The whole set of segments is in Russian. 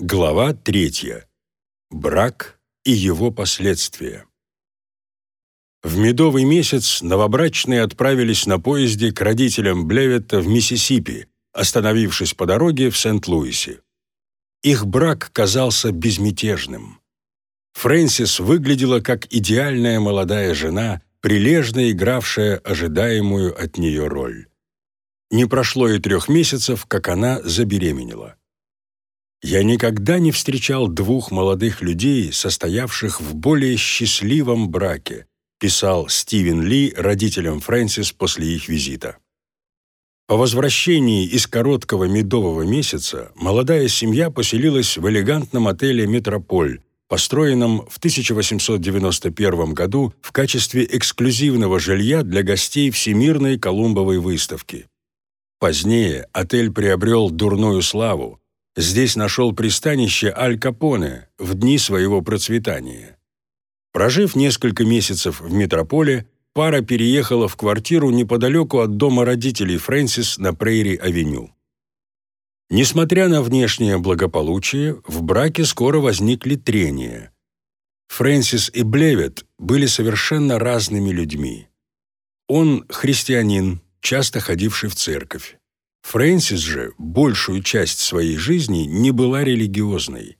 Глава третья. Брак и его последствия. В медовый месяц новобрачные отправились на поезде к родителям Блеветта в Миссисипи, остановившись по дороге в Сент-Луисе. Их брак казался безмятежным. Фрэнсис выглядела как идеальная молодая жена, прилежно игравшая ожидаемую от нее роль. Не прошло и трех месяцев, как она забеременела. Я никогда не встречал двух молодых людей, состоявших в более счастливом браке, писал Стивен Ли родителям Фрэнсис после их визита. По возвращении из короткого медового месяца молодая семья поселилась в элегантном отеле «Метрополь», построенном в 1891 году в качестве эксклюзивного жилья для гостей Всемирной Колумбовой выставки. Позднее отель приобрел дурную славу. Здесь нашел пристанище Аль Капоне в дни своего процветания. Прожив несколько месяцев в метрополе, пара переехала в квартиру неподалеку от дома родителей Фрэнсис на Прейри-авеню. Несмотря на внешнее благополучие, в браке скоро возникли трения. Фрэнсис и Блевет были совершенно разными людьми. Он христианин, часто ходивший в церковь. Фрэнсис же большую часть своей жизни не была религиозной.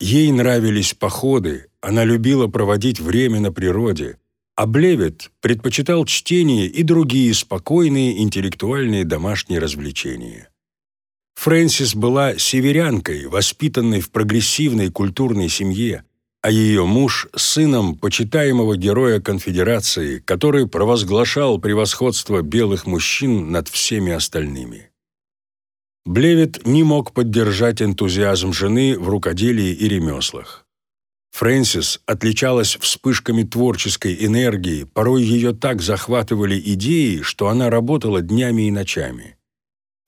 Ей нравились походы, она любила проводить время на природе, а Блевет предпочитал чтение и другие спокойные интеллектуальные домашние развлечения. Фрэнсис была северянкой, воспитанной в прогрессивной культурной семье, а ее муж – сыном почитаемого героя конфедерации, который провозглашал превосходство белых мужчин над всеми остальными. Блевит не мог поддержать энтузиазм жены в рукоделии и ремеслах. Фрэнсис отличалась вспышками творческой энергии, порой ее так захватывали идеи, что она работала днями и ночами.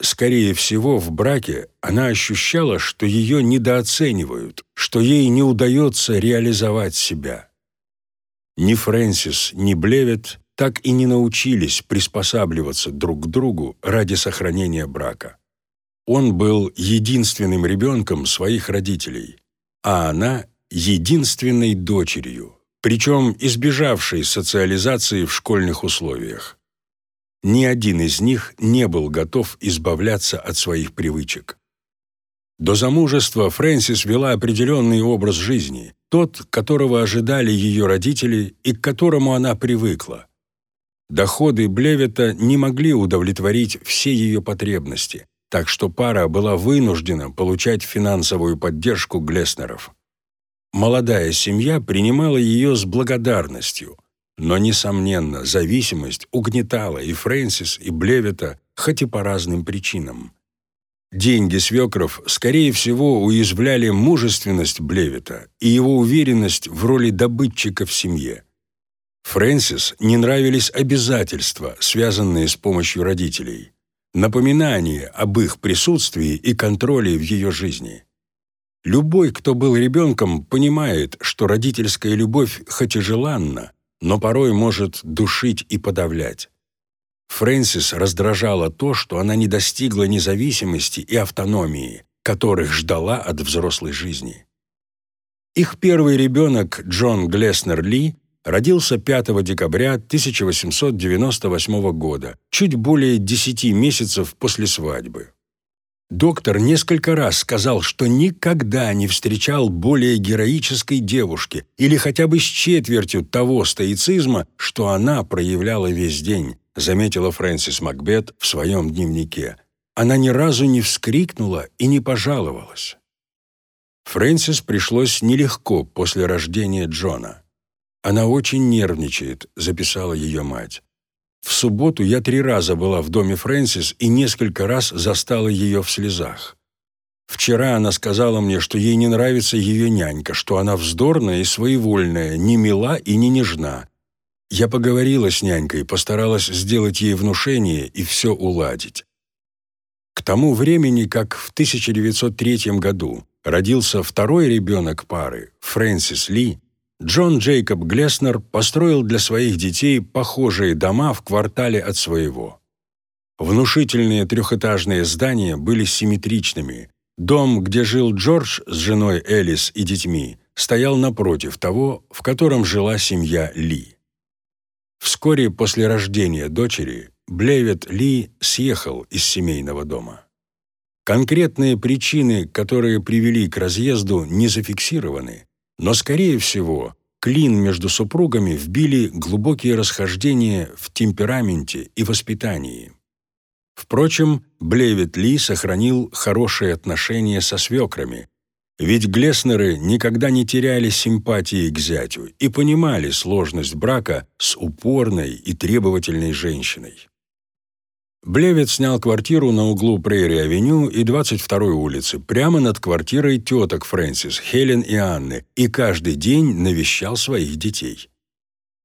Скорее всего, в браке она ощущала, что ее недооценивают, что ей не удается реализовать себя. Ни Фрэнсис, ни Блевет так и не научились приспосабливаться друг к другу ради сохранения брака. Он был единственным ребенком своих родителей, а она — единственной дочерью, причем избежавшей социализации в школьных условиях ни один из них не был готов избавляться от своих привычек. До замужества Фрэнсис вела определенный образ жизни, тот, которого ожидали ее родители и к которому она привыкла. Доходы Блевета не могли удовлетворить все ее потребности, так что пара была вынуждена получать финансовую поддержку Глеснеров. Молодая семья принимала ее с благодарностью – но, несомненно, зависимость угнетала и Фрэнсис, и Блевета, хоть и по разным причинам. Деньги свекров, скорее всего, уязвляли мужественность Блевета и его уверенность в роли добытчика в семье. Фрэнсис не нравились обязательства, связанные с помощью родителей, напоминание об их присутствии и контроле в ее жизни. Любой, кто был ребенком, понимает, что родительская любовь, хоть и желанна, но порой может душить и подавлять. Фрэнсис раздражало то, что она не достигла независимости и автономии, которых ждала от взрослой жизни. Их первый ребенок, Джон Глеснер Ли, родился 5 декабря 1898 года, чуть более 10 месяцев после свадьбы. Доктор несколько раз сказал, что никогда не встречал более героической девушки или хотя бы с четвертью того стоицизма, что она проявляла весь день, заметила Фрэнсис Макбет в своем дневнике. Она ни разу не вскрикнула и не пожаловалась. Фрэнсис пришлось нелегко после рождения Джона. «Она очень нервничает», — записала ее мать. В субботу я три раза была в доме Фрэнсис и несколько раз застала ее в слезах. Вчера она сказала мне, что ей не нравится ее нянька, что она вздорная и своевольная, не мила и не нежна. Я поговорила с нянькой, постаралась сделать ей внушение и все уладить. К тому времени, как в 1903 году родился второй ребенок пары, Фрэнсис Ли, Джон Джейкоб Глеснер построил для своих детей похожие дома в квартале от своего. Внушительные трехэтажные здания были симметричными, Дом, где жил Джордж с женой Элис и детьми, стоял напротив того, в котором жила семья Ли. Вскоре после рождения дочери Блевет Ли съехал из семейного дома. Конкретные причины, которые привели к разъезду, не зафиксированы, но, скорее всего, клин между супругами вбили глубокие расхождения в темпераменте и воспитании. Впрочем, Блевет Ли сохранил хорошие отношения со свекрами, ведь Глеснеры никогда не теряли симпатии к зятю и понимали сложность брака с упорной и требовательной женщиной. Блевет снял квартиру на углу Прейри-авеню и 22-й улицы, прямо над квартирой теток Фрэнсис, Хелен и Анны, и каждый день навещал своих детей.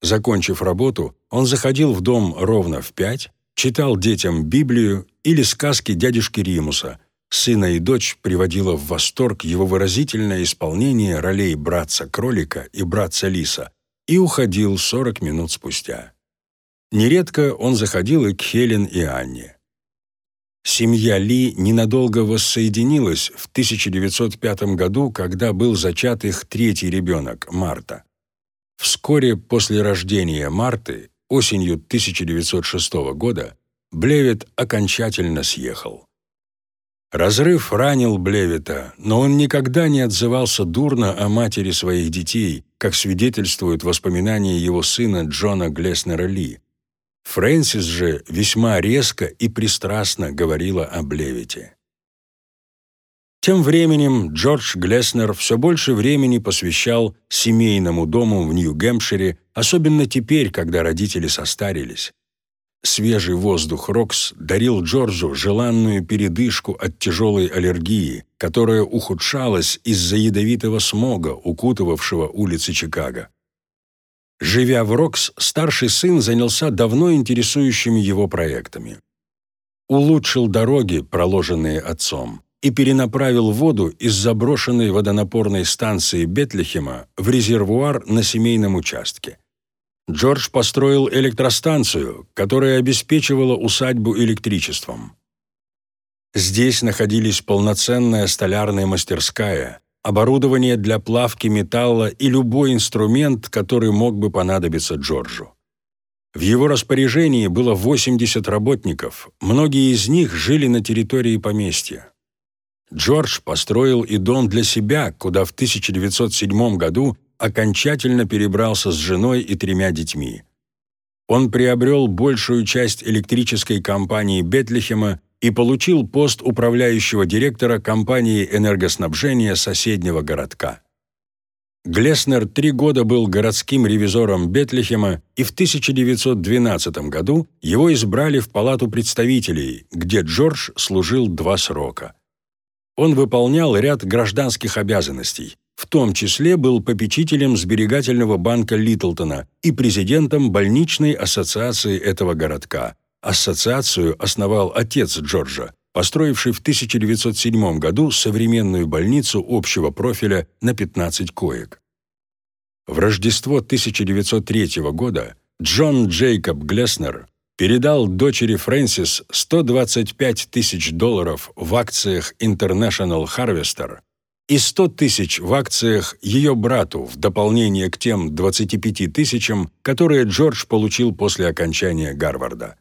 Закончив работу, он заходил в дом ровно в пять, читал детям Библию или сказки дядюшки Римуса – Сына и дочь приводило в восторг его выразительное исполнение ролей братца-кролика и братца-лиса и уходил 40 минут спустя. Нередко он заходил и к Хелен и Анне. Семья Ли ненадолго воссоединилась в 1905 году, когда был зачат их третий ребенок, Марта. Вскоре после рождения Марты, осенью 1906 года, Блевет окончательно съехал. Разрыв ранил Блевита, но он никогда не отзывался дурно о матери своих детей, как свидетельствуют воспоминания его сына Джона Глеснера Ли. Фрэнсис же весьма резко и пристрастно говорила о Блевите. Тем временем Джордж Глеснер все больше времени посвящал семейному дому в Нью-Гэмпшире, особенно теперь, когда родители состарились. Свежий воздух Рокс дарил Джорджу желанную передышку от тяжелой аллергии, которая ухудшалась из-за ядовитого смога, укутывавшего улицы Чикаго. Живя в Рокс, старший сын занялся давно интересующими его проектами. Улучшил дороги, проложенные отцом, и перенаправил воду из заброшенной водонапорной станции Бетлехема в резервуар на семейном участке. Джордж построил электростанцию, которая обеспечивала усадьбу электричеством. Здесь находились полноценная столярная мастерская, оборудование для плавки металла и любой инструмент, который мог бы понадобиться Джорджу. В его распоряжении было 80 работников, многие из них жили на территории поместья. Джордж построил и дом для себя, куда в 1907 году окончательно перебрался с женой и тремя детьми. Он приобрел большую часть электрической компании Бетлихема и получил пост управляющего директора компании энергоснабжения соседнего городка. Глеснер три года был городским ревизором Бетлихема, и в 1912 году его избрали в Палату представителей, где Джордж служил два срока. Он выполнял ряд гражданских обязанностей, в том числе был попечителем сберегательного банка Литлтона и президентом больничной ассоциации этого городка. Ассоциацию основал отец Джорджа, построивший в 1907 году современную больницу общего профиля на 15 коек. В Рождество 1903 года Джон Джейкоб Глеснер передал дочери Фрэнсис 125 тысяч долларов в акциях International Harvester и 100 тысяч в акциях ее брату в дополнение к тем 25 тысячам, которые Джордж получил после окончания Гарварда.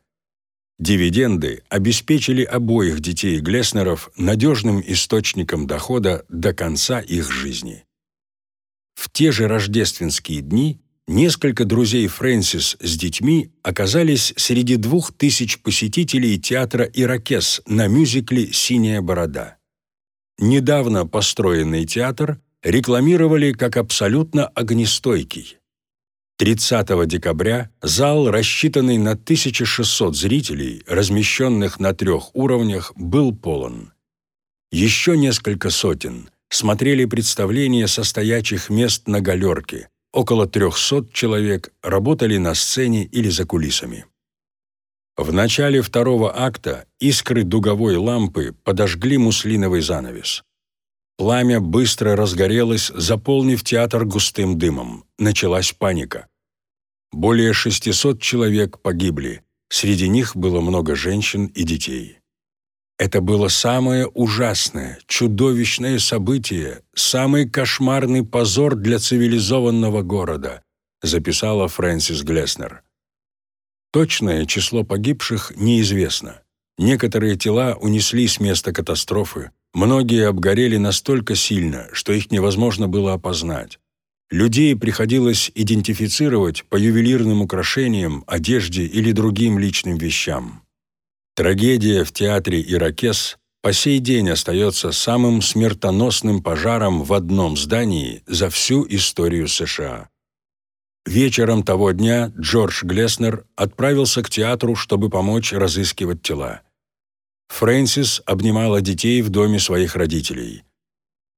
Дивиденды обеспечили обоих детей Глеснеров надежным источником дохода до конца их жизни. В те же рождественские дни несколько друзей Фрэнсис с детьми оказались среди двух тысяч посетителей театра «Иракес» на мюзикле «Синяя борода». Недавно построенный театр рекламировали как абсолютно огнестойкий. 30 декабря зал, рассчитанный на 1600 зрителей, размещенных на трех уровнях, был полон. Еще несколько сотен смотрели представления со стоячих мест на галерке. Около 300 человек работали на сцене или за кулисами. В начале второго акта искры дуговой лампы подожгли муслиновый занавес. Пламя быстро разгорелось, заполнив театр густым дымом. Началась паника. Более 600 человек погибли, среди них было много женщин и детей. Это было самое ужасное, чудовищное событие, самый кошмарный позор для цивилизованного города, записала Фрэнсис Глеснер. Точное число погибших неизвестно. Некоторые тела унесли с места катастрофы, многие обгорели настолько сильно, что их невозможно было опознать. Людей приходилось идентифицировать по ювелирным украшениям, одежде или другим личным вещам. Трагедия в театре «Иракес» по сей день остается самым смертоносным пожаром в одном здании за всю историю США. Вечером того дня Джордж Глеснер отправился к театру, чтобы помочь разыскивать тела. Фрэнсис обнимала детей в доме своих родителей.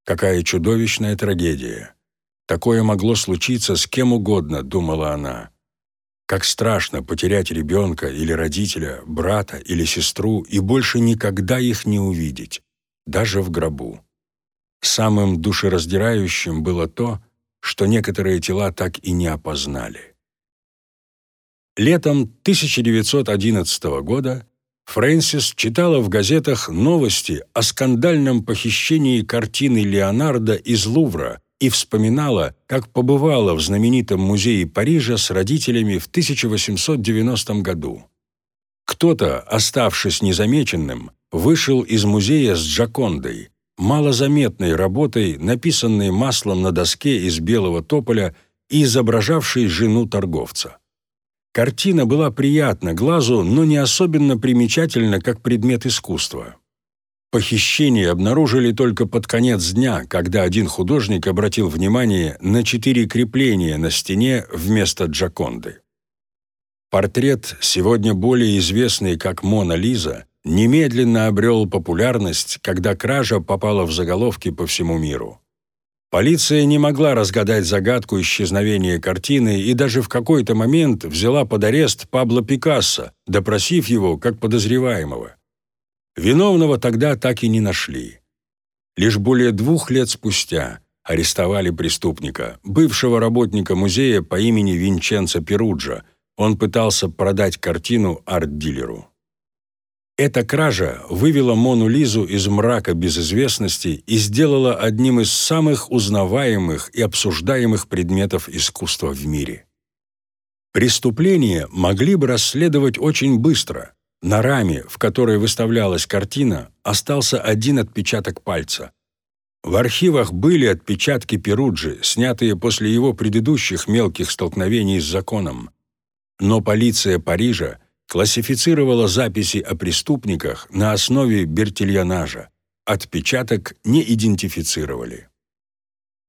Какая чудовищная трагедия! Такое могло случиться с кем угодно, думала она. Как страшно потерять ребенка или родителя, брата или сестру и больше никогда их не увидеть, даже в гробу. Самым душераздирающим было то, что некоторые тела так и не опознали. Летом 1911 года Фрэнсис читала в газетах новости о скандальном похищении картины Леонардо из Лувра и вспоминала, как побывала в знаменитом музее Парижа с родителями в 1890 году. Кто-то, оставшись незамеченным, вышел из музея с Джакондой, малозаметной работой, написанной маслом на доске из белого тополя и изображавшей жену торговца. Картина была приятна глазу, но не особенно примечательна как предмет искусства. Похищение обнаружили только под конец дня, когда один художник обратил внимание на четыре крепления на стене вместо Джаконды. Портрет, сегодня более известный как «Мона Лиза», немедленно обрел популярность, когда кража попала в заголовки по всему миру. Полиция не могла разгадать загадку исчезновения картины и даже в какой-то момент взяла под арест Пабло Пикассо, допросив его как подозреваемого. Виновного тогда так и не нашли. Лишь более двух лет спустя арестовали преступника, бывшего работника музея по имени Винченцо Перуджа. Он пытался продать картину арт-дилеру. Эта кража вывела Мону Лизу из мрака безызвестности и сделала одним из самых узнаваемых и обсуждаемых предметов искусства в мире. Преступление могли бы расследовать очень быстро, на раме, в которой выставлялась картина, остался один отпечаток пальца. В архивах были отпечатки Перуджи, снятые после его предыдущих мелких столкновений с законом. Но полиция Парижа классифицировала записи о преступниках на основе бертильонажа. Отпечаток не идентифицировали.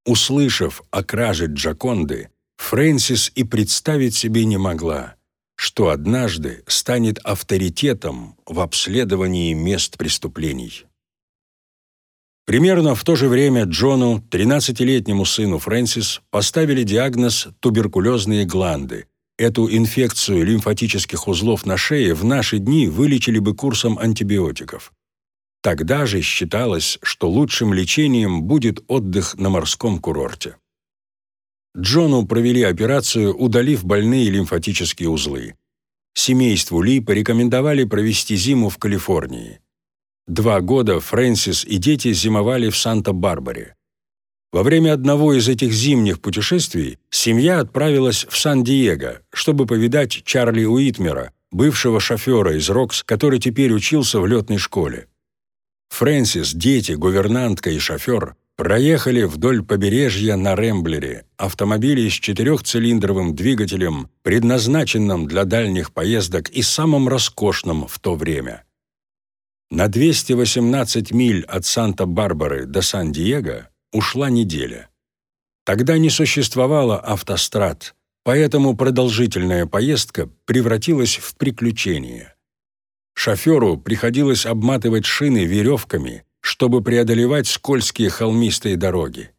Услышав о краже Джаконды, Фрэнсис и представить себе не могла – что однажды станет авторитетом в обследовании мест преступлений. Примерно в то же время Джону, 13-летнему сыну Фрэнсис, поставили диагноз туберкулезные гланды. Эту инфекцию лимфатических узлов на шее в наши дни вылечили бы курсом антибиотиков. Тогда же считалось, что лучшим лечением будет отдых на морском курорте. Джону провели операцию, удалив больные лимфатические узлы. Семейству Ли порекомендовали провести зиму в Калифорнии. Два года Фрэнсис и дети зимовали в Санта-Барбаре. Во время одного из этих зимних путешествий семья отправилась в Сан-Диего, чтобы повидать Чарли Уитмера, бывшего шофера из Рокс, который теперь учился в летной школе. Фрэнсис, дети, гувернантка и шофер проехали вдоль побережья на Ремблере автомобили с четырехцилиндровым двигателем, предназначенным для дальних поездок и самым роскошным в то время. На 218 миль от Санта-Барбары до Сан-Диего ушла неделя. Тогда не существовало автострад, поэтому продолжительная поездка превратилась в приключение. Шоферу приходилось обматывать шины веревками – чтобы преодолевать скользкие холмистые дороги.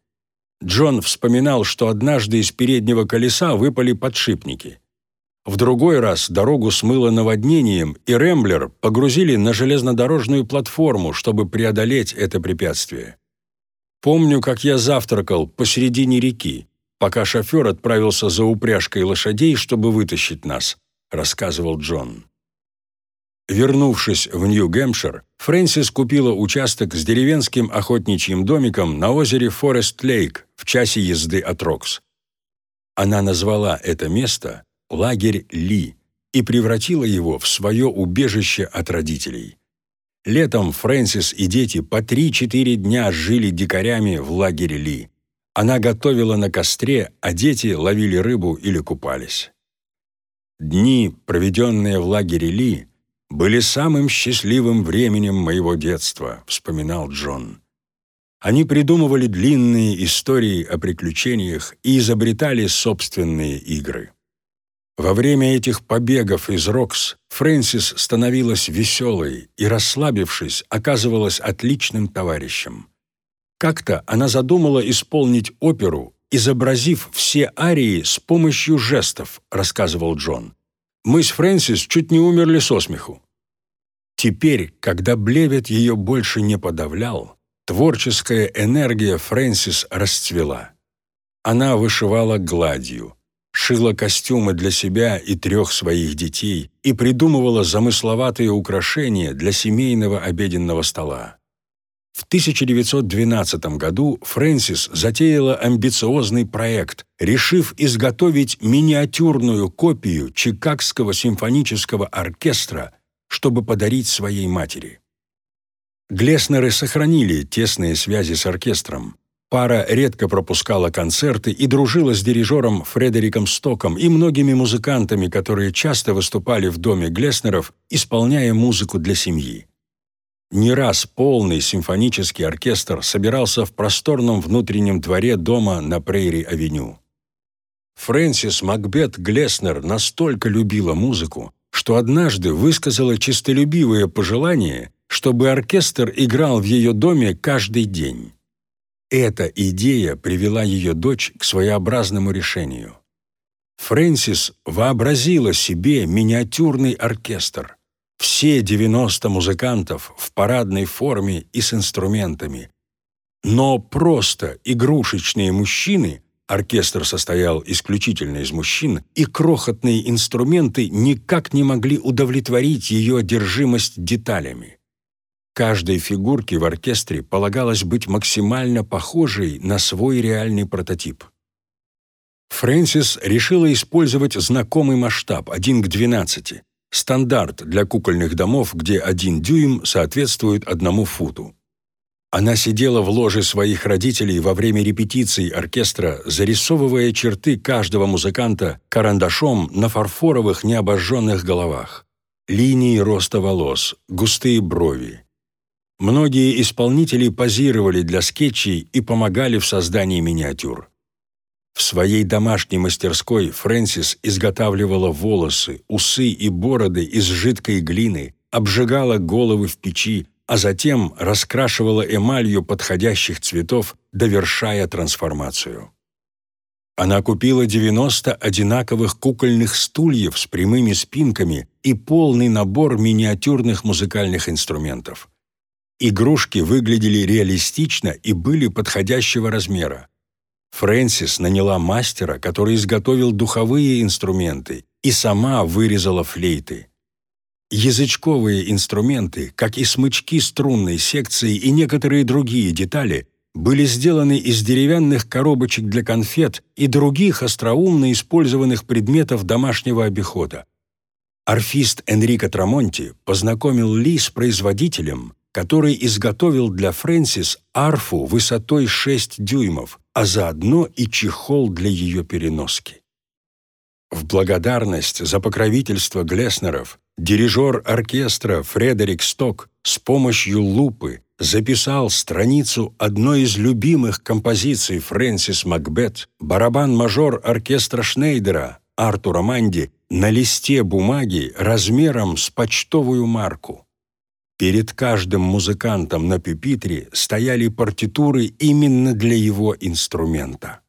Джон вспоминал, что однажды из переднего колеса выпали подшипники. В другой раз дорогу смыло наводнением, и Рэмблер погрузили на железнодорожную платформу, чтобы преодолеть это препятствие. «Помню, как я завтракал посередине реки, пока шофер отправился за упряжкой лошадей, чтобы вытащить нас», рассказывал Джон. Вернувшись в Нью-Гэмпшир, Фрэнсис купила участок с деревенским охотничьим домиком на озере Форест-Лейк в часе езды от Рокс. Она назвала это место лагерь Ли и превратила его в свое убежище от родителей. Летом Фрэнсис и дети по 3-4 дня жили дикарями в лагере Ли. Она готовила на костре, а дети ловили рыбу или купались. Дни, проведенные в лагере Ли, были самым счастливым временем моего детства, вспоминал Джон. Они придумывали длинные истории о приключениях и изобретали собственные игры. Во время этих побегов из Рокс Фрэнсис становилась веселой и, расслабившись, оказывалась отличным товарищем. Как-то она задумала исполнить оперу, изобразив все арии с помощью жестов, рассказывал Джон. Мы с Фрэнсис чуть не умерли со смеху. Теперь, когда Блевет ее больше не подавлял, творческая энергия Фрэнсис расцвела. Она вышивала гладью, шила костюмы для себя и трех своих детей и придумывала замысловатые украшения для семейного обеденного стола. В 1912 году Фрэнсис затеяла амбициозный проект, решив изготовить миниатюрную копию Чикагского симфонического оркестра, чтобы подарить своей матери. Глеснеры сохранили тесные связи с оркестром. Пара редко пропускала концерты и дружила с дирижером Фредериком Стоком и многими музыкантами, которые часто выступали в доме Глеснеров, исполняя музыку для семьи. Не раз полный симфонический оркестр собирался в просторном внутреннем дворе дома на Прейри-авеню. Фрэнсис Макбет Глеснер настолько любила музыку, что однажды высказала честолюбивое пожелание, чтобы оркестр играл в ее доме каждый день. Эта идея привела ее дочь к своеобразному решению. Фрэнсис вообразила себе миниатюрный оркестр. Все 90 музыкантов в парадной форме и с инструментами. Но просто игрушечные мужчины, оркестр состоял исключительно из мужчин, и крохотные инструменты никак не могли удовлетворить ее одержимость деталями. Каждой фигурке в оркестре полагалось быть максимально похожей на свой реальный прототип. Фрэнсис решила использовать знакомый масштаб 1 к 12, стандарт для кукольных домов, где один дюйм соответствует одному футу. Она сидела в ложе своих родителей во время репетиций оркестра, зарисовывая черты каждого музыканта карандашом на фарфоровых необожженных головах. Линии роста волос, густые брови, Многие исполнители позировали для скетчей и помогали в создании миниатюр. В своей домашней мастерской Фрэнсис изготавливала волосы, усы и бороды из жидкой глины, обжигала головы в печи, а затем раскрашивала эмалью подходящих цветов, довершая трансформацию. Она купила 90 одинаковых кукольных стульев с прямыми спинками и полный набор миниатюрных музыкальных инструментов. Игрушки выглядели реалистично и были подходящего размера. Фрэнсис наняла мастера, который изготовил духовые инструменты, и сама вырезала флейты. Язычковые инструменты, как и смычки струнной секции и некоторые другие детали, были сделаны из деревянных коробочек для конфет и других остроумно использованных предметов домашнего обихода. Орфист Энрико Трамонти познакомил Ли с производителем, который изготовил для Фрэнсис арфу высотой 6 дюймов, а заодно и чехол для ее переноски. В благодарность за покровительство Глеснеров дирижер оркестра Фредерик Сток с помощью лупы записал страницу одной из любимых композиций Фрэнсис Макбет, барабан-мажор оркестра Шнейдера Артура Манди на листе бумаги размером с почтовую марку. Перед каждым музыкантом на пюпитре стояли партитуры именно для его инструмента.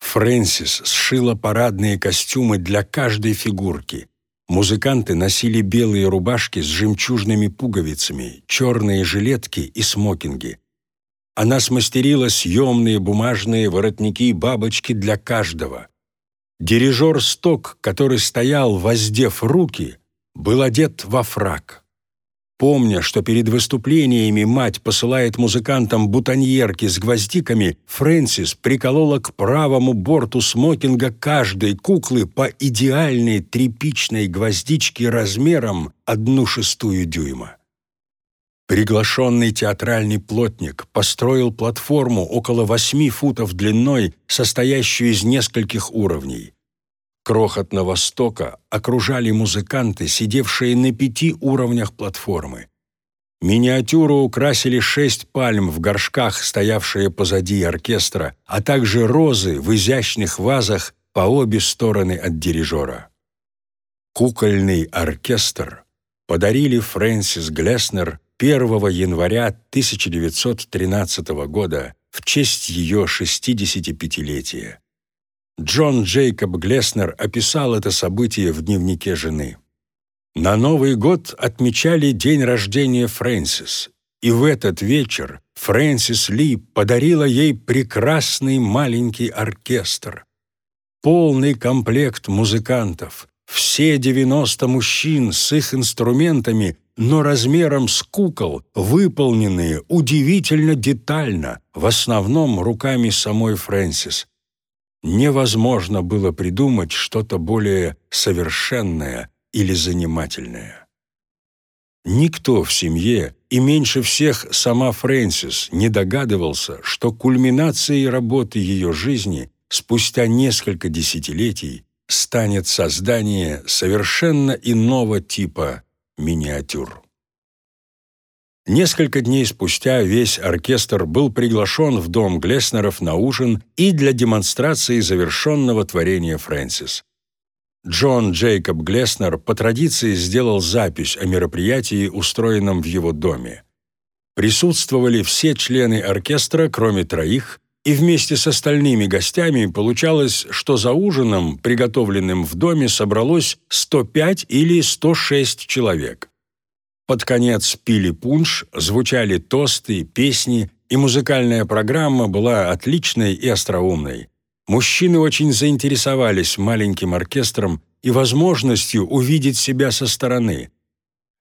Фрэнсис сшила парадные костюмы для каждой фигурки. Музыканты носили белые рубашки с жемчужными пуговицами, черные жилетки и смокинги. Она смастерила съемные бумажные воротники и бабочки для каждого. Дирижер Сток, который стоял, воздев руки, был одет во фрак. Помня, что перед выступлениями мать посылает музыкантам бутоньерки с гвоздиками, Фрэнсис приколола к правому борту смокинга каждой куклы по идеальной тряпичной гвоздичке размером одну шестую дюйма. Приглашенный театральный плотник построил платформу около восьми футов длиной, состоящую из нескольких уровней. Крохотного стока окружали музыканты, сидевшие на пяти уровнях платформы. Миниатюру украсили шесть пальм в горшках, стоявшие позади оркестра, а также розы в изящных вазах по обе стороны от дирижера. Кукольный оркестр подарили Фрэнсис Глеснер 1 января 1913 года в честь ее 65-летия. Джон Джейкоб Глеснер описал это событие в дневнике жены. На Новый год отмечали день рождения Фрэнсис, и в этот вечер Фрэнсис Ли подарила ей прекрасный маленький оркестр. Полный комплект музыкантов, все 90 мужчин с их инструментами но размером с кукол, выполненные удивительно детально, в основном руками самой Фрэнсис. Невозможно было придумать что-то более совершенное или занимательное. Никто в семье, и меньше всех сама Фрэнсис, не догадывался, что кульминацией работы ее жизни спустя несколько десятилетий станет создание совершенно иного типа миниатюр. Несколько дней спустя весь оркестр был приглашен в дом Глеснеров на ужин и для демонстрации завершенного творения Фрэнсис. Джон Джейкоб Глеснер по традиции сделал запись о мероприятии, устроенном в его доме. Присутствовали все члены оркестра, кроме троих, и вместе с остальными гостями получалось, что за ужином, приготовленным в доме, собралось 105 или 106 человек. Под конец пили пунш, звучали тосты, песни, и музыкальная программа была отличной и остроумной. Мужчины очень заинтересовались маленьким оркестром и возможностью увидеть себя со стороны.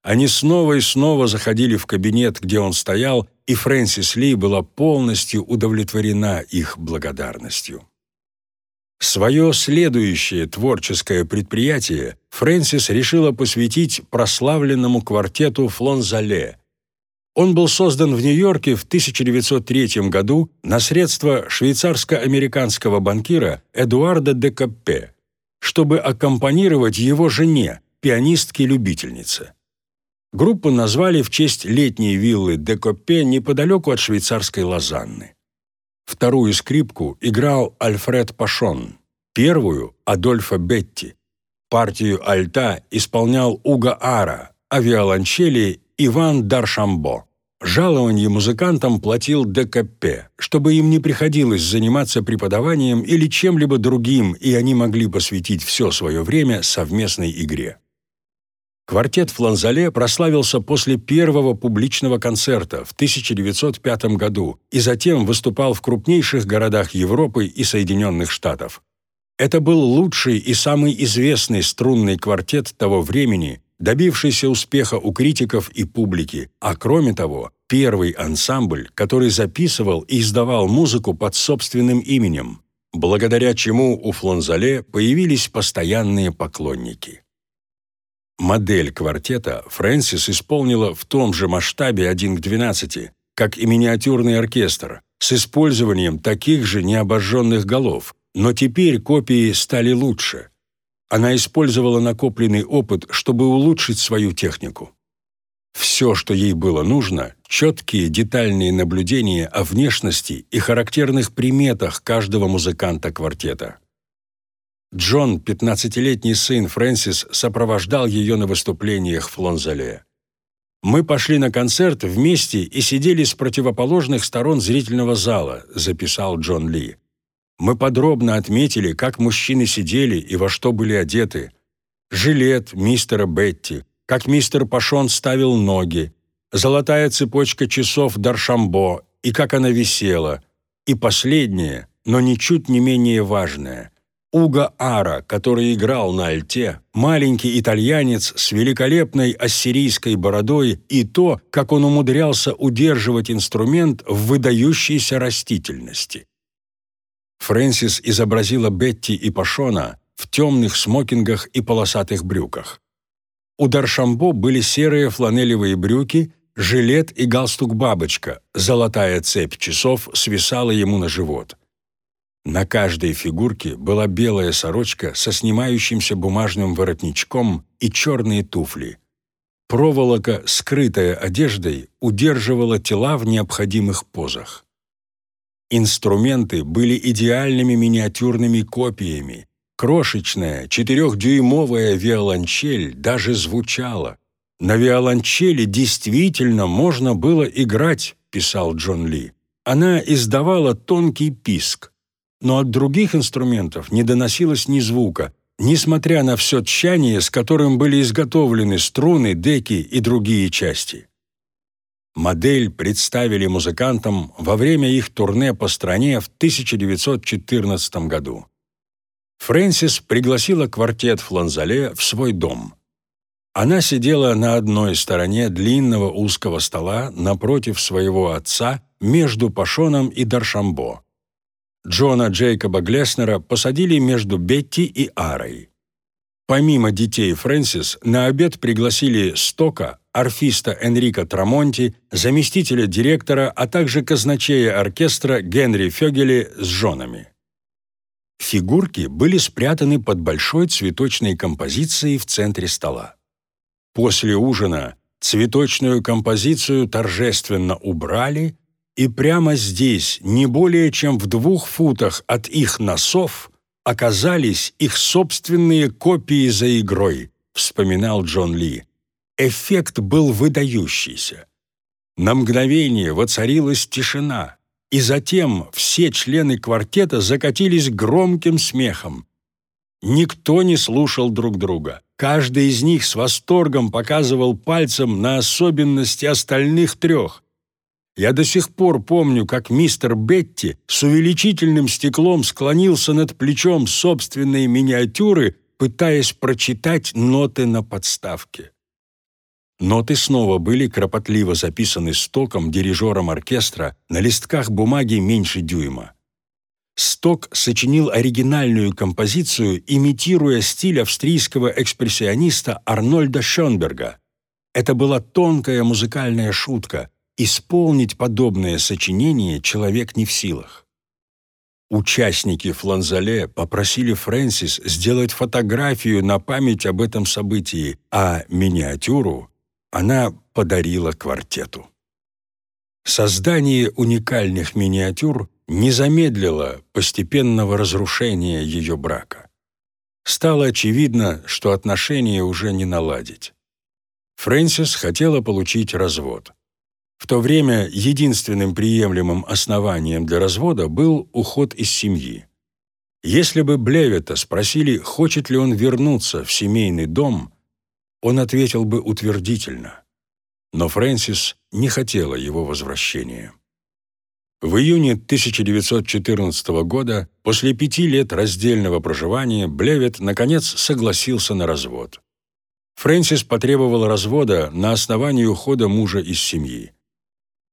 Они снова и снова заходили в кабинет, где он стоял, и Фрэнсис Ли была полностью удовлетворена их благодарностью. Свое следующее творческое предприятие Фрэнсис решила посвятить прославленному квартету Флонзале. Он был создан в Нью-Йорке в 1903 году на средства швейцарско-американского банкира Эдуарда де Каппе, чтобы аккомпанировать его жене, пианистке-любительнице. Группу назвали в честь летней виллы де Коппе неподалеку от швейцарской Лозанны. Вторую скрипку играл Альфред Пашон, первую — Адольфо Бетти. Партию альта исполнял Уга Ара, а виолончели — Иван Даршамбо. Жалование музыкантам платил ДКП, чтобы им не приходилось заниматься преподаванием или чем-либо другим, и они могли посвятить все свое время совместной игре. Квартет Фланзале прославился после первого публичного концерта в 1905 году и затем выступал в крупнейших городах Европы и Соединенных Штатов. Это был лучший и самый известный струнный квартет того времени, добившийся успеха у критиков и публики, а кроме того, первый ансамбль, который записывал и издавал музыку под собственным именем, благодаря чему у Фланзале появились постоянные поклонники. Модель квартета Фрэнсис исполнила в том же масштабе 1 к 12, как и миниатюрный оркестр, с использованием таких же необожженных голов, но теперь копии стали лучше. Она использовала накопленный опыт, чтобы улучшить свою технику. Все, что ей было нужно, четкие детальные наблюдения о внешности и характерных приметах каждого музыканта квартета. Джон, 15-летний сын Фрэнсис, сопровождал ее на выступлениях в Лонзале. «Мы пошли на концерт вместе и сидели с противоположных сторон зрительного зала», записал Джон Ли. «Мы подробно отметили, как мужчины сидели и во что были одеты. Жилет мистера Бетти, как мистер Пашон ставил ноги, золотая цепочка часов Даршамбо и как она висела, и последнее, но ничуть не менее важное – Уго Ара, который играл на альте, маленький итальянец с великолепной ассирийской бородой и то, как он умудрялся удерживать инструмент в выдающейся растительности. Фрэнсис изобразила Бетти и Пашона в темных смокингах и полосатых брюках. У Даршамбо были серые фланелевые брюки, жилет и галстук-бабочка, золотая цепь часов свисала ему на живот. На каждой фигурке была белая сорочка со снимающимся бумажным воротничком и черные туфли. Проволока, скрытая одеждой, удерживала тела в необходимых позах. Инструменты были идеальными миниатюрными копиями. Крошечная, четырехдюймовая виолончель даже звучала. «На виолончели действительно можно было играть», — писал Джон Ли. Она издавала тонкий писк но от других инструментов не доносилось ни звука, несмотря на все тщание, с которым были изготовлены струны, деки и другие части. Модель представили музыкантам во время их турне по стране в 1914 году. Фрэнсис пригласила квартет Фланзале в свой дом. Она сидела на одной стороне длинного узкого стола напротив своего отца между Пашоном и Даршамбо. Джона Джейкоба Глеснера посадили между Бетти и Арой. Помимо детей Фрэнсис, на обед пригласили Стока, арфиста Энрико Трамонти, заместителя директора, а также казначея оркестра Генри Фёгели с женами. Фигурки были спрятаны под большой цветочной композицией в центре стола. После ужина цветочную композицию торжественно убрали, и прямо здесь, не более чем в двух футах от их носов, оказались их собственные копии за игрой, вспоминал Джон Ли. Эффект был выдающийся. На мгновение воцарилась тишина, и затем все члены квартета закатились громким смехом. Никто не слушал друг друга. Каждый из них с восторгом показывал пальцем на особенности остальных трех. Я до сих пор помню, как мистер Бетти с увеличительным стеклом склонился над плечом собственной миниатюры, пытаясь прочитать ноты на подставке. Ноты снова были кропотливо записаны стоком дирижером оркестра на листках бумаги меньше дюйма. Сток сочинил оригинальную композицию, имитируя стиль австрийского экспрессиониста Арнольда Шönберга. Это была тонкая музыкальная шутка, Исполнить подобное сочинение человек не в силах. Участники Фланзале попросили Фрэнсис сделать фотографию на память об этом событии, а миниатюру она подарила квартету. Создание уникальных миниатюр не замедлило постепенного разрушения ее брака. Стало очевидно, что отношения уже не наладить. Фрэнсис хотела получить развод. В то время единственным приемлемым основанием для развода был уход из семьи. Если бы Блевета спросили, хочет ли он вернуться в семейный дом, он ответил бы утвердительно. Но Фрэнсис не хотела его возвращения. В июне 1914 года, после пяти лет раздельного проживания, Блевет наконец согласился на развод. Фрэнсис потребовала развода на основании ухода мужа из семьи.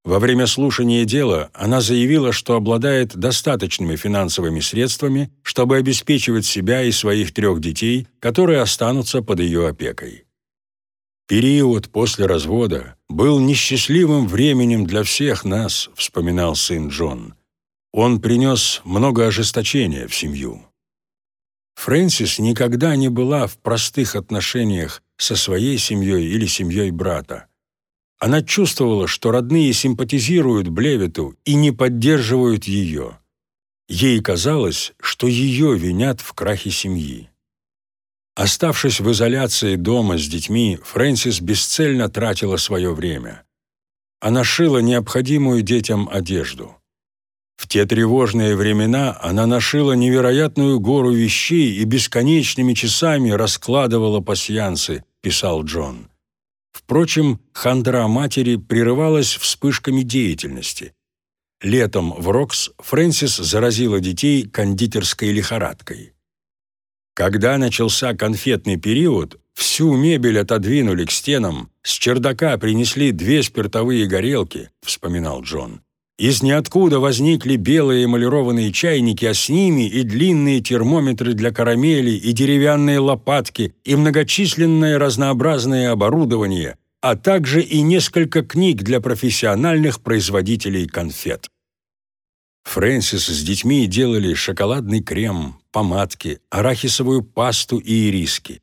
Во время слушания дела она заявила, что обладает достаточными финансовыми средствами, чтобы обеспечивать себя и своих трех детей, которые останутся под ее опекой. «Период после развода был несчастливым временем для всех нас», вспоминал сын Джон. «Он принес много ожесточения в семью». Фрэнсис никогда не была в простых отношениях со своей семьей или семьей брата. Она чувствовала, что родные симпатизируют Блевету и не поддерживают ее. Ей казалось, что ее винят в крахе семьи. Оставшись в изоляции дома с детьми, Фрэнсис бесцельно тратила свое время. Она шила необходимую детям одежду. В те тревожные времена она нашила невероятную гору вещей и бесконечными часами раскладывала пасьянсы, писал Джон. Впрочем, хандра матери прерывалась вспышками деятельности. Летом в Рокс Фрэнсис заразила детей кондитерской лихорадкой. Когда начался конфетный период, всю мебель отодвинули к стенам, с чердака принесли две спиртовые горелки, вспоминал Джон. Из ниоткуда возникли белые эмалированные чайники, а с ними и длинные термометры для карамели, и деревянные лопатки, и многочисленное разнообразное оборудование, а также и несколько книг для профессиональных производителей конфет. Фрэнсис с детьми делали шоколадный крем, помадки, арахисовую пасту и ириски.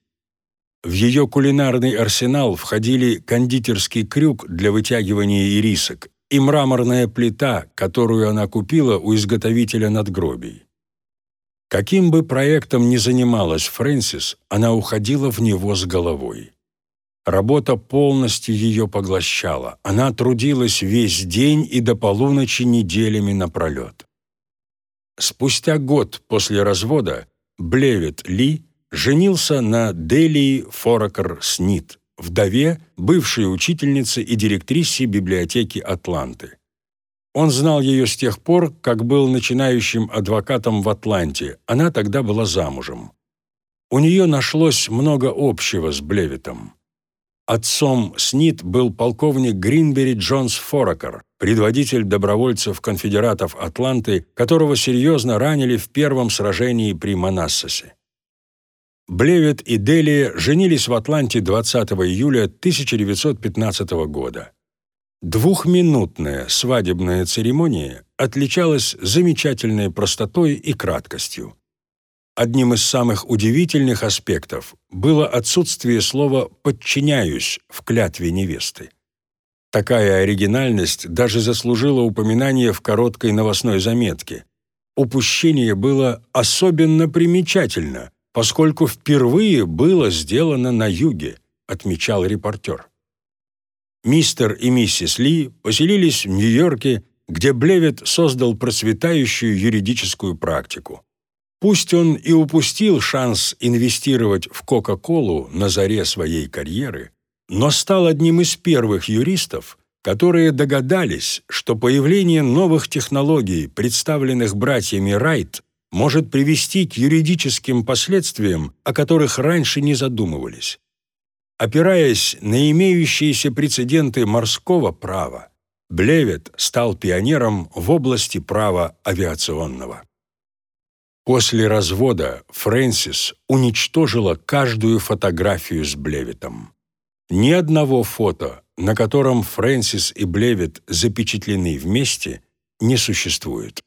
В ее кулинарный арсенал входили кондитерский крюк для вытягивания ирисок и мраморная плита, которую она купила у изготовителя надгробий. Каким бы проектом ни занималась Фрэнсис, она уходила в него с головой. Работа полностью ее поглощала. Она трудилась весь день и до полуночи неделями напролет. Спустя год после развода Блевит Ли женился на Делии Форакер Снит, вдове, бывшей учительнице и директрисе библиотеки Атланты. Он знал ее с тех пор, как был начинающим адвокатом в Атланте, она тогда была замужем. У нее нашлось много общего с Блевитом. Отцом СНИТ был полковник Гринбери Джонс Форакер, предводитель добровольцев-конфедератов Атланты, которого серьезно ранили в первом сражении при Манассасе. Блевет и Делия женились в Атланте 20 июля 1915 года. Двухминутная свадебная церемония отличалась замечательной простотой и краткостью. Одним из самых удивительных аспектов было отсутствие слова «подчиняюсь» в клятве невесты. Такая оригинальность даже заслужила упоминание в короткой новостной заметке. Упущение было особенно примечательно, поскольку впервые было сделано на юге, отмечал репортер. Мистер и миссис Ли поселились в Нью-Йорке, где Блевет создал процветающую юридическую практику. Пусть он и упустил шанс инвестировать в Кока-Колу на заре своей карьеры, но стал одним из первых юристов, которые догадались, что появление новых технологий, представленных братьями Райт, может привести к юридическим последствиям, о которых раньше не задумывались. Опираясь на имеющиеся прецеденты морского права, Блевет стал пионером в области права авиационного. После развода Фрэнсис уничтожила каждую фотографию с Блевитом. Ни одного фото, на котором Фрэнсис и Блевит запечатлены вместе, не существует.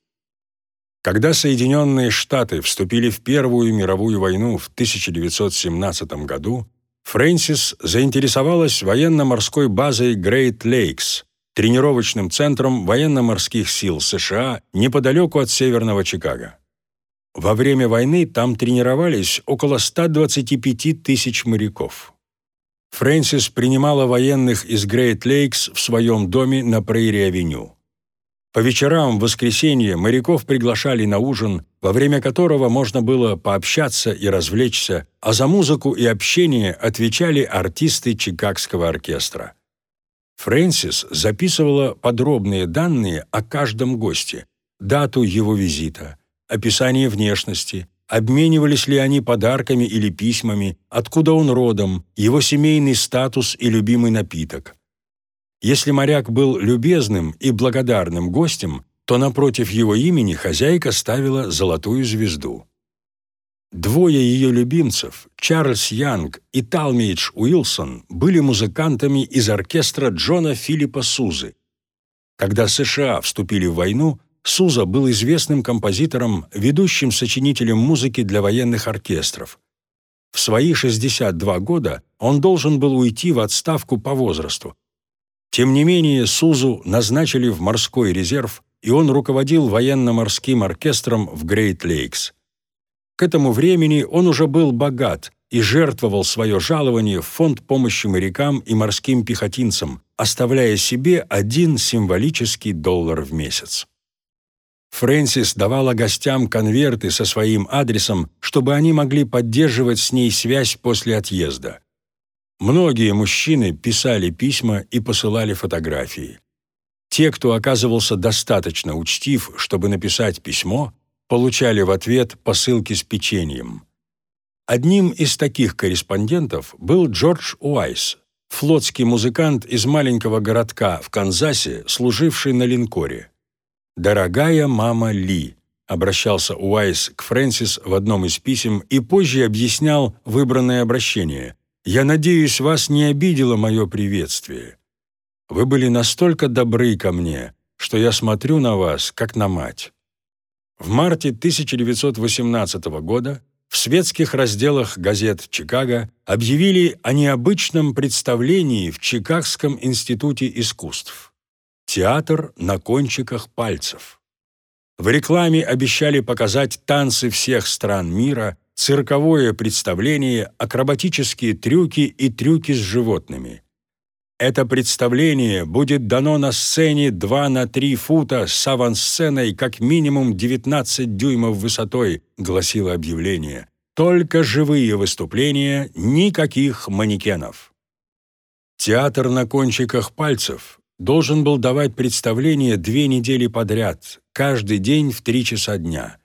Когда Соединенные Штаты вступили в Первую мировую войну в 1917 году, Фрэнсис заинтересовалась военно-морской базой Грейт Лейкс, тренировочным центром военно-морских сил США неподалеку от северного Чикаго. Во время войны там тренировались около 125 тысяч моряков. Фрэнсис принимала военных из Грейт Лейкс в своем доме на Прейри-авеню. По вечерам в воскресенье моряков приглашали на ужин, во время которого можно было пообщаться и развлечься, а за музыку и общение отвечали артисты Чикагского оркестра. Фрэнсис записывала подробные данные о каждом госте, дату его визита, описание внешности, обменивались ли они подарками или письмами, откуда он родом, его семейный статус и любимый напиток – если моряк был любезным и благодарным гостем, то напротив его имени хозяйка ставила золотую звезду. Двое ее любимцев, Чарльз Янг и Талмейдж Уилсон, были музыкантами из оркестра Джона Филиппа Сузы. Когда США вступили в войну, Суза был известным композитором, ведущим сочинителем музыки для военных оркестров. В свои 62 года он должен был уйти в отставку по возрасту, тем не менее, Сузу назначили в морской резерв, и он руководил военно-морским оркестром в Грейт-Лейкс. К этому времени он уже был богат и жертвовал свое жалование в фонд помощи морякам и морским пехотинцам, оставляя себе один символический доллар в месяц. Фрэнсис давала гостям конверты со своим адресом, чтобы они могли поддерживать с ней связь после отъезда. Многие мужчины писали письма и посылали фотографии. Те, кто оказывался достаточно учтив, чтобы написать письмо, получали в ответ посылки с печеньем. Одним из таких корреспондентов был Джордж Уайс, флотский музыкант из маленького городка в Канзасе, служивший на линкоре. «Дорогая мама Ли», — обращался Уайс к Фрэнсис в одном из писем и позже объяснял выбранное обращение. «Я надеюсь, вас не обидело мое приветствие. Вы были настолько добры ко мне, что я смотрю на вас, как на мать». В марте 1918 года в светских разделах газет «Чикаго» объявили о необычном представлении в Чикагском институте искусств. Театр на кончиках пальцев. В рекламе обещали показать танцы всех стран мира, цирковое представление, акробатические трюки и трюки с животными. Это представление будет дано на сцене 2 на 3 фута с авансценой как минимум 19 дюймов высотой, гласило объявление. Только живые выступления, никаких манекенов. Театр на кончиках пальцев должен был давать представление две недели подряд, каждый день в три часа дня.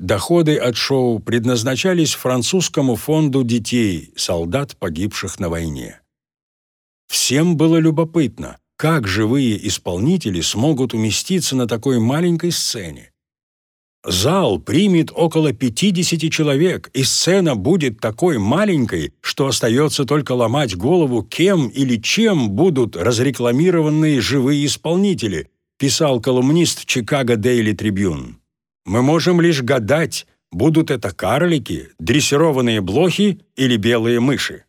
Доходы от шоу предназначались французскому фонду детей, солдат, погибших на войне. Всем было любопытно, как живые исполнители смогут уместиться на такой маленькой сцене. Зал примет около 50 человек, и сцена будет такой маленькой, что остается только ломать голову, кем или чем будут разрекламированные живые исполнители, писал колумнист Chicago Daily Tribune. Мы можем лишь гадать, будут это карлики, дрессированные блохи или белые мыши.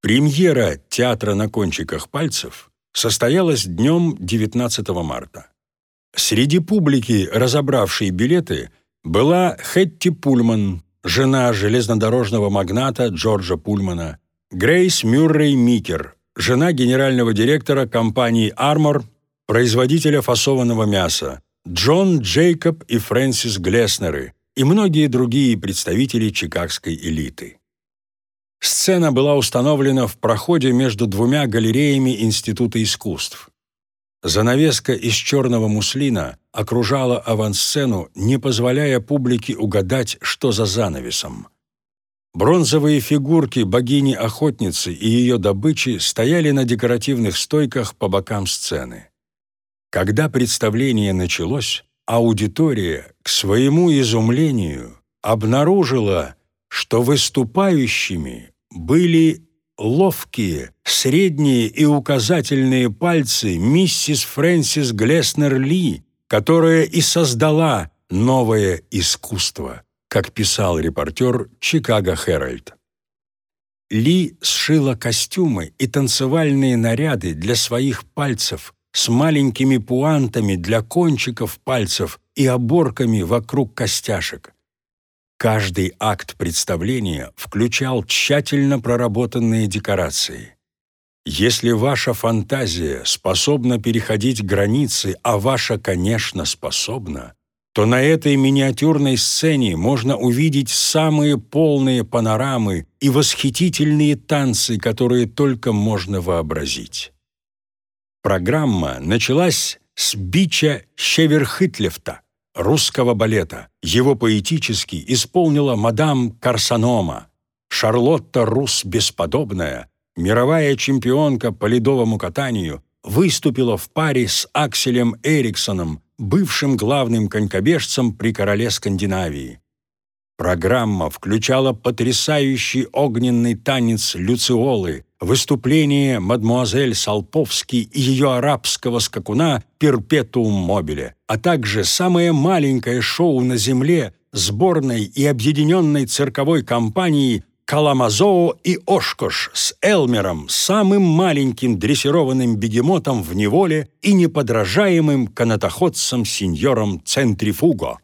Премьера театра на кончиках пальцев состоялась днем 19 марта. Среди публики, разобравшей билеты, была Хетти Пульман, жена железнодорожного магната Джорджа Пульмана, Грейс Мюррей Микер, жена генерального директора компании «Армор», производителя фасованного мяса, Джон Джейкоб и Фрэнсис Глеснеры и многие другие представители чикагской элиты. Сцена была установлена в проходе между двумя галереями Института искусств. Занавеска из черного муслина окружала авансцену, не позволяя публике угадать, что за занавесом. Бронзовые фигурки богини-охотницы и ее добычи стояли на декоративных стойках по бокам сцены. Когда представление началось, аудитория, к своему изумлению, обнаружила, что выступающими были ловкие, средние и указательные пальцы миссис Фрэнсис Глеснер Ли, которая и создала новое искусство, как писал репортер «Чикаго Хэральд». Ли сшила костюмы и танцевальные наряды для своих пальцев с маленькими пуантами для кончиков пальцев и оборками вокруг костяшек. Каждый акт представления включал тщательно проработанные декорации. Если ваша фантазия способна переходить границы, а ваша, конечно, способна, то на этой миниатюрной сцене можно увидеть самые полные панорамы и восхитительные танцы, которые только можно вообразить. Программа началась с бича Щеверхытлефта, русского балета. Его поэтически исполнила мадам Карсанома. Шарлотта Рус бесподобная, мировая чемпионка по ледовому катанию, выступила в паре с Акселем Эриксоном, бывшим главным конькобежцем при короле Скандинавии. Программа включала потрясающий огненный танец Люциолы, выступление мадмуазель Салповски и ее арабского скакуна «Перпетуум мобиле», а также самое маленькое шоу на Земле сборной и объединенной цирковой компании Каламазоо и Ошкош с Элмером, самым маленьким дрессированным бегемотом в неволе и неподражаемым канатоходцем-сеньором Центрифуго.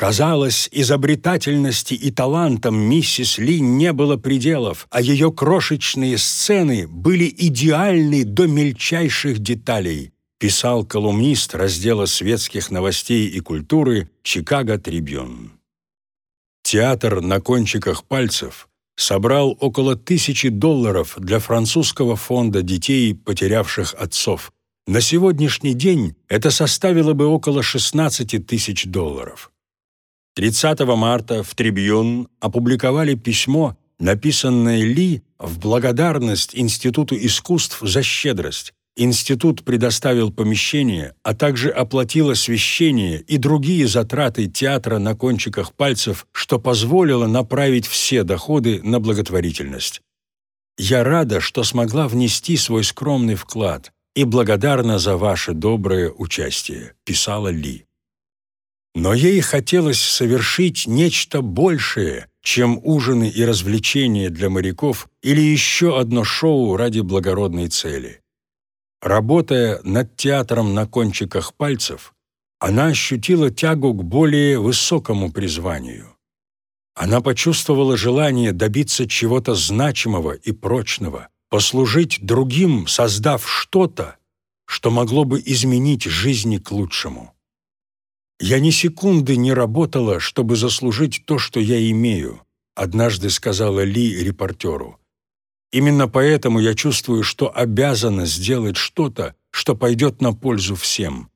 Казалось, изобретательности и талантам миссис Ли не было пределов, а ее крошечные сцены были идеальны до мельчайших деталей, писал колумнист раздела светских новостей и культуры «Чикаго Трибюн». Театр на кончиках пальцев собрал около тысячи долларов для французского фонда детей, потерявших отцов. На сегодняшний день это составило бы около 16 тысяч долларов. 30 марта в «Трибьюн» опубликовали письмо, написанное Ли в благодарность Институту искусств за щедрость. Институт предоставил помещение, а также оплатил освещение и другие затраты театра на кончиках пальцев, что позволило направить все доходы на благотворительность. Я рада, что смогла внести свой скромный вклад и благодарна за ваше доброе участие», — писала Ли. Но ей хотелось совершить нечто большее, чем ужины и развлечения для моряков или еще одно шоу ради благородной цели. Работая над театром на кончиках пальцев, она ощутила тягу к более высокому призванию. Она почувствовала желание добиться чего-то значимого и прочного, послужить другим, создав что-то, что могло бы изменить жизни к лучшему. «Я ни секунды не работала, чтобы заслужить то, что я имею», однажды сказала Ли репортеру. «Именно поэтому я чувствую, что обязана сделать что-то, что пойдет на пользу всем.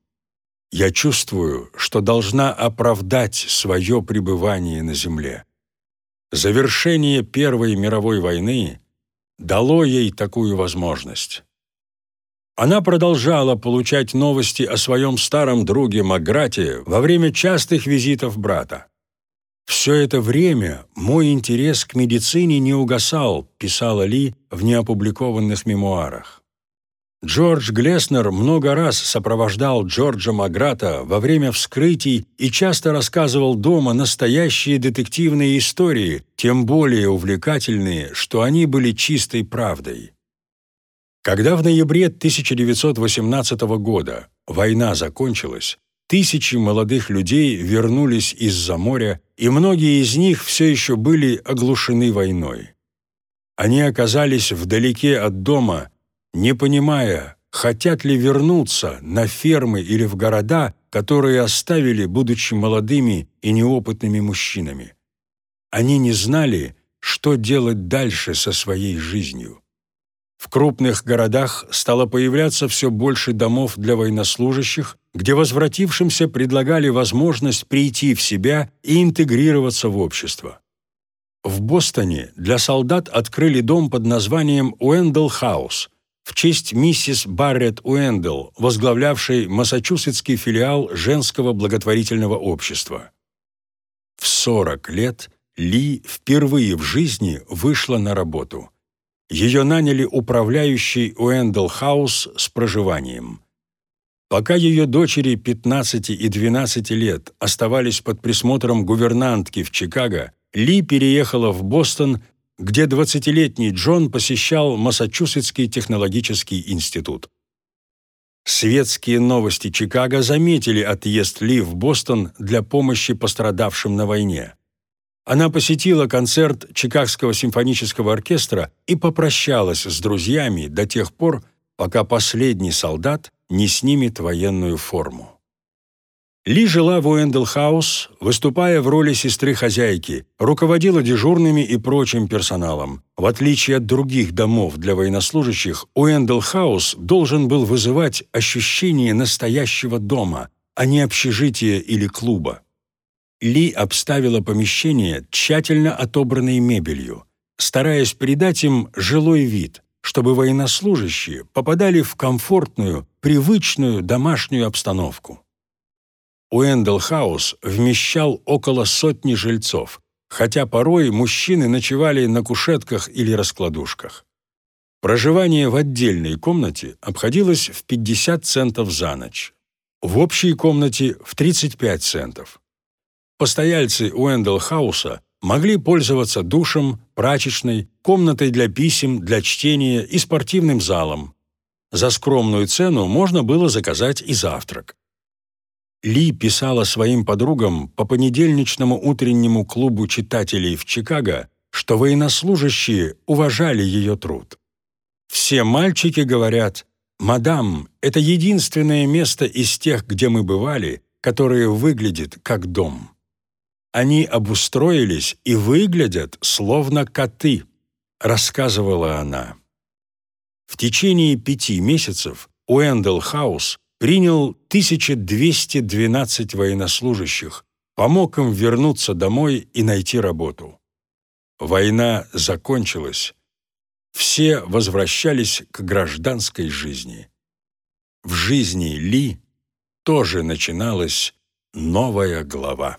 Я чувствую, что должна оправдать свое пребывание на Земле. Завершение Первой мировой войны дало ей такую возможность. Она продолжала получать новости о своем старом друге Маграте во время частых визитов брата. «Все это время мой интерес к медицине не угасал», писала Ли в неопубликованных мемуарах. Джордж Глеснер много раз сопровождал Джорджа Маграта во время вскрытий и часто рассказывал дома настоящие детективные истории, тем более увлекательные, что они были чистой правдой. Когда в ноябре 1918 года война закончилась, тысячи молодых людей вернулись из-за моря, и многие из них все еще были оглушены войной. Они оказались вдалеке от дома – не понимая, хотят ли вернуться на фермы или в города, которые оставили, будучи молодыми и неопытными мужчинами. Они не знали, что делать дальше со своей жизнью. В крупных городах стало появляться все больше домов для военнослужащих, где возвратившимся предлагали возможность прийти в себя и интегрироваться в общество. В Бостоне для солдат открыли дом под названием Уэндл Хаус, в честь миссис Барретт Уэндел, возглавлявшей Массачусетский филиал женского благотворительного общества. В 40 лет Ли впервые в жизни вышла на работу. Ее наняли управляющий Уэндел Хаус с проживанием. Пока ее дочери 15 и 12 лет оставались под присмотром гувернантки в Чикаго, Ли переехала в Бостон где 20-летний Джон посещал Массачусетский технологический институт. Светские новости Чикаго заметили отъезд Ли в Бостон для помощи пострадавшим на войне. Она посетила концерт Чикагского симфонического оркестра и попрощалась с друзьями до тех пор, пока последний солдат не снимет военную форму. Ли жила в Уэндл-хаус, выступая в роли сестры-хозяйки, руководила дежурными и прочим персоналом. В отличие от других домов для военнослужащих, Уэндл-хаус должен был вызывать ощущение настоящего дома, а не общежития или клуба. Ли обставила помещение тщательно отобранной мебелью, стараясь придать им жилой вид, чтобы военнослужащие попадали в комфортную, привычную домашнюю обстановку. Уэндел Хаус вмещал около сотни жильцов, хотя порой мужчины ночевали на кушетках или раскладушках. Проживание в отдельной комнате обходилось в 50 центов за ночь, в общей комнате в 35 центов. Постояльцы Уэндел Хауса могли пользоваться душем, прачечной, комнатой для писем, для чтения и спортивным залом. За скромную цену можно было заказать и завтрак. Ли писала своим подругам по понедельничному утреннему клубу читателей в Чикаго, что военнослужащие уважали ее труд. «Все мальчики говорят, «Мадам, это единственное место из тех, где мы бывали, которое выглядит как дом. Они обустроились и выглядят словно коты», — рассказывала она. В течение пяти месяцев Уэндел Хаус принял 1212 военнослужащих, помог им вернуться домой и найти работу. Война закончилась. Все возвращались к гражданской жизни. В жизни Ли тоже начиналась новая глава.